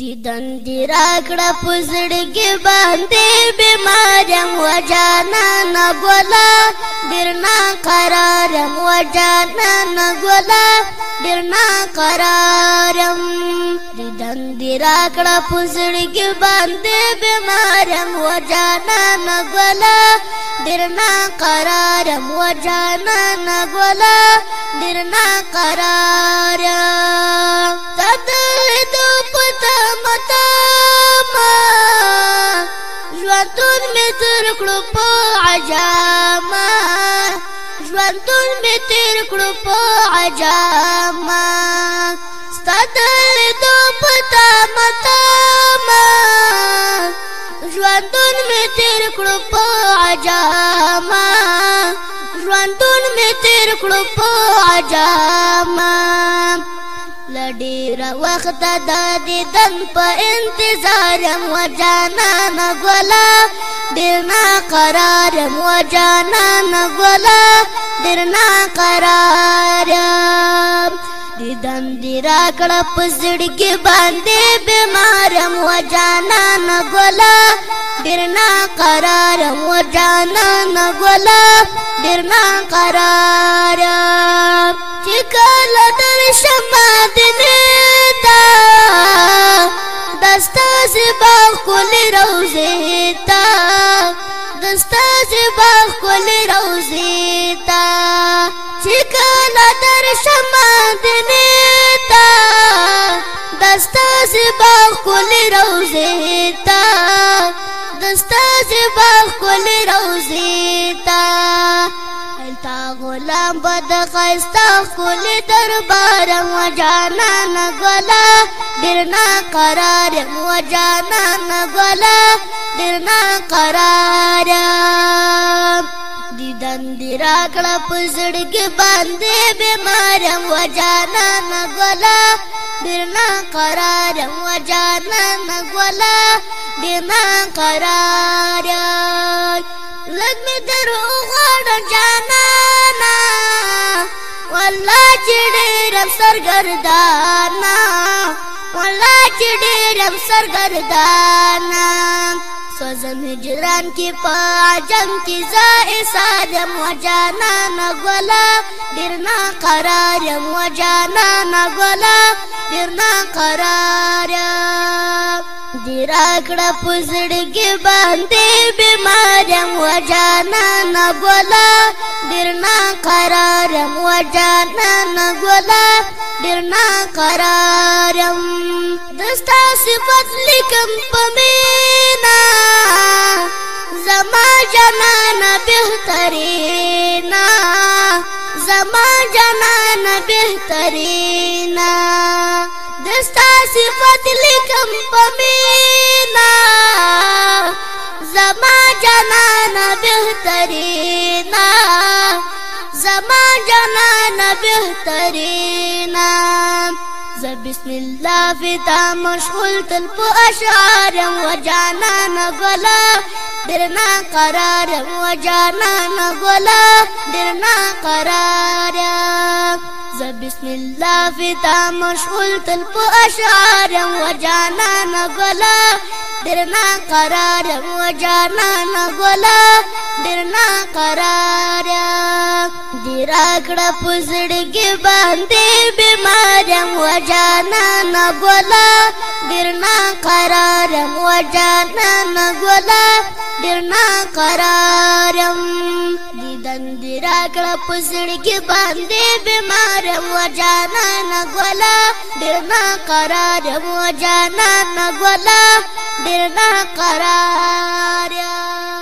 دیدن دی راکړه پزړګي باندې بیمارم وجانا نګولا ډیرنا قرارم وجانا نګولا ډیرنا قرارم دیدن دی راکړه پزړګي باندې بیمارم وجانا نګولا ډیرنا قرارم وجانا نګولا ډیرنا قرارم ژوندون می تیر کړو په عجامه ژوندون می تیر کړو په عجامه ستدل دو پتا متا ما ژوندون می تیر کړو په عجامه ژوندون می تیر کړو په عجامه ډیر وخت د دیدن په انتظار مو جانا نه ګلا ډیر نا قرار مو جانا نه ګلا ډیر نا قرار دیدن دی را کړه پزړګي باندې بیمار مو جانا نه ګلا ډیر نا قرار مو جانا نه ګلا ډیر نا قرار شم مدینه تا دستا زبا کول روزه تا دستا زبا کول روزه تا تا غلام بد خستا کول دربار و جانا نګلا درنا قرار و جانا نګلا درنا قرار کړه پزړ کې باندې بیمارم و جانا نه ګلا ډیرنا قرارم و جانا نه ګلا ډیرنا قرار لګ می درو غړ جانا نه والله چې ډیرم سرګردانا والله چې ډیرم سرګردانا سوزم هجران کی پا جم کی زا اسادم و جانان گولا درنا قرارم و جانان گولا درنا قرارم دیرا کړه پزړګي باندې بیمارم و جانان گولا درنا قرارم و جانان گولا درنا قرارم دستا صفات لیکم پمه بهترینا زما جنان بهترینا زما جنان بهترینا دستا صفت لکم پمینا زما جنان بهترینا زما جنان بهترینا زه بسم الله فدا مشغول تل په اشعار و جانا نه ګلا درنا قرار و جانا نه ګلا درنا قرار زه بسم الله فدا مشغول تل په اشعار و جانا نه ګلا درنا قرار و جانا نه ګلا درنا قرار دیرا کړه پزړګي باندې بیمار جانان ګولا ډیر نا قرارم و جانان ګولا ډیر نا قرارم دیدن دی راکړه پسړ کې باندې بیمارم و جانان ګولا ډیر نا قرارم و جانان ګولا ډیر نا قرارم